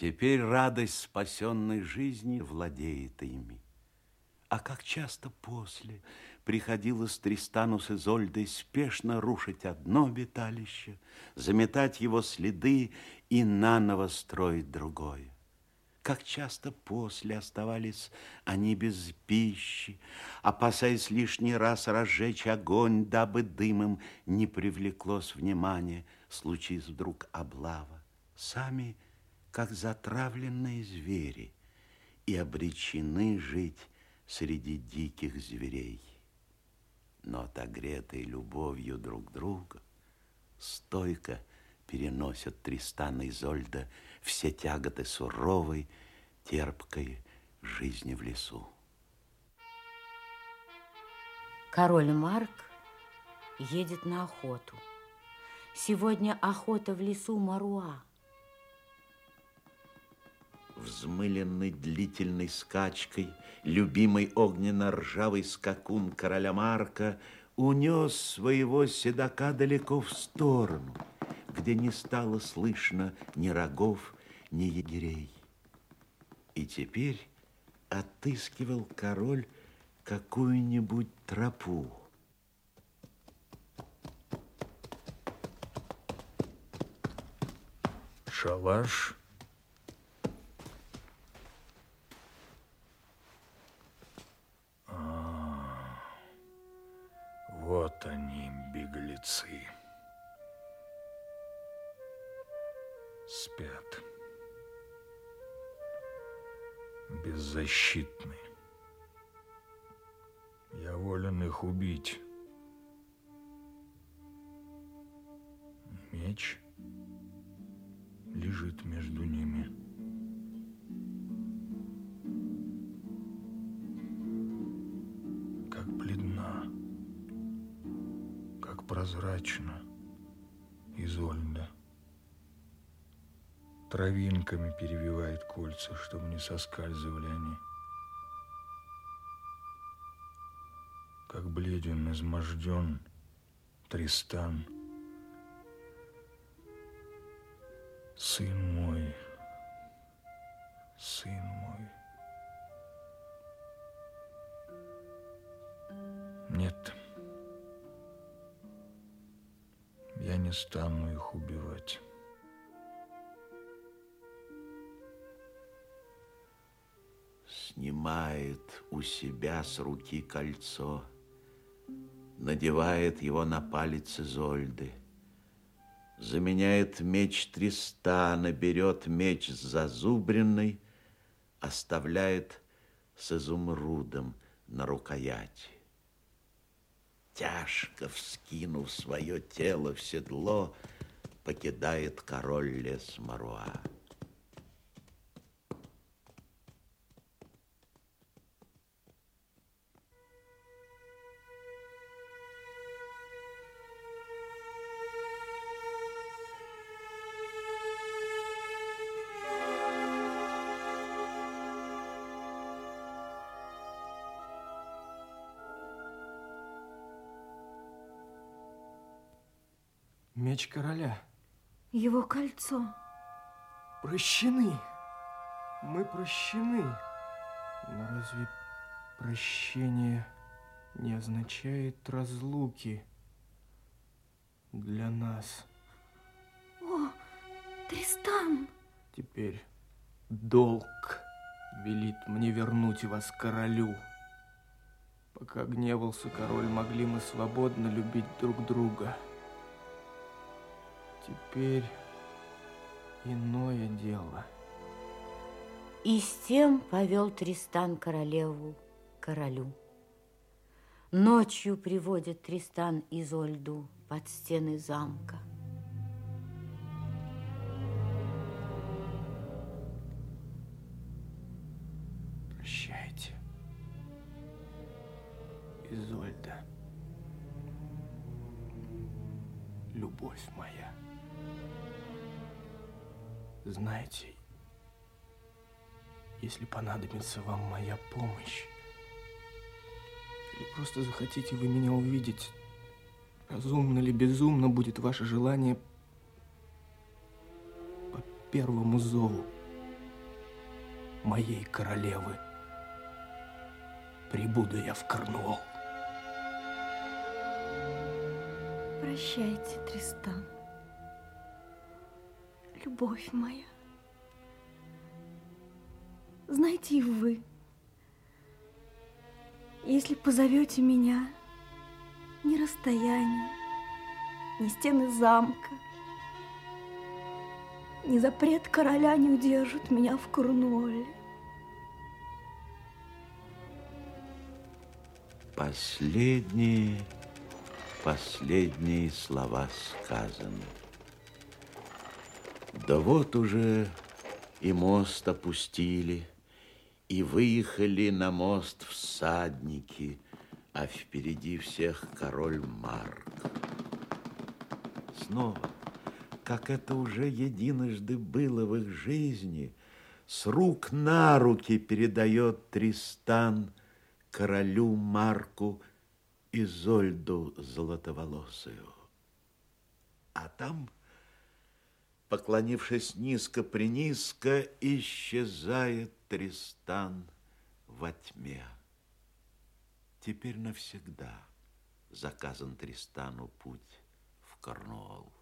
Теперь радость спасенной жизни владеет ими. А как часто после приходилось Тристану с Изольдой спешно рушить одно обиталище, заметать его следы и наново строить другое. Как часто после оставались они без пищи, опасаясь лишний раз разжечь огонь, дабы дымом не привлеклось внимание, случись вдруг облава. Сами, как затравленные звери, и обречены жить среди диких зверей. Но отогретые любовью друг друга, стойко переносят Тристан и Зольда все тяготы суровой, терпкой жизни в лесу. Король Марк едет на охоту. Сегодня охота в лесу Маруа. Взмыленный длительной скачкой, любимый огненно-ржавый скакун короля Марка унес своего седока далеко в сторону, где не стало слышно ни рогов, ни егерей. И теперь отыскивал король какую-нибудь тропу. Шалаш Вот они, беглецы. Спят. Беззащитны. Я волен их убить. Меч лежит между ними. Прозрачно, Изольда. Травинками перевивает кольца, чтобы не соскальзывали они. Как бледен, изможден Тристан. Сын мой, сын мой. Нет, не стану их убивать. Снимает у себя с руки кольцо, надевает его на палец Изольды, заменяет меч Тристана, берет меч зазубренный, оставляет с изумрудом на рукояти тяжко вскинув свое тело в седло, покидает король лес Маруа. Меч короля. Его кольцо. Прощены. Мы прощены. Но разве прощение не означает разлуки для нас? О, Тристан! Теперь долг велит мне вернуть вас королю. Пока гневался король, могли мы свободно любить друг друга. Теперь иное дело. И с тем повел Тристан королеву королю. Ночью приводит Тристан Изольду под стены замка. Прощайте, Изольда, любовь моя. Знаете, если понадобится вам моя помощь, или просто захотите вы меня увидеть, разумно ли безумно будет ваше желание по первому зову моей королевы. Прибуду я в Корнуолл. Прощайте, Тристан. Любовь моя. Знаете и вы, если позовете меня, ни расстояние, ни стены замка, ни запрет короля не удержат меня в Корнуолле. Последние, последние слова сказаны. Да вот уже и мост опустили, и выехали на мост всадники, а впереди всех король Марк. Снова, как это уже единожды было в их жизни, с рук на руки передает Тристан королю Марку Изольду Золотоволосую. А там, поклонившись низко-принизко, исчезает Тристан во тьме. Теперь навсегда заказан Тристану путь в Корнуолл.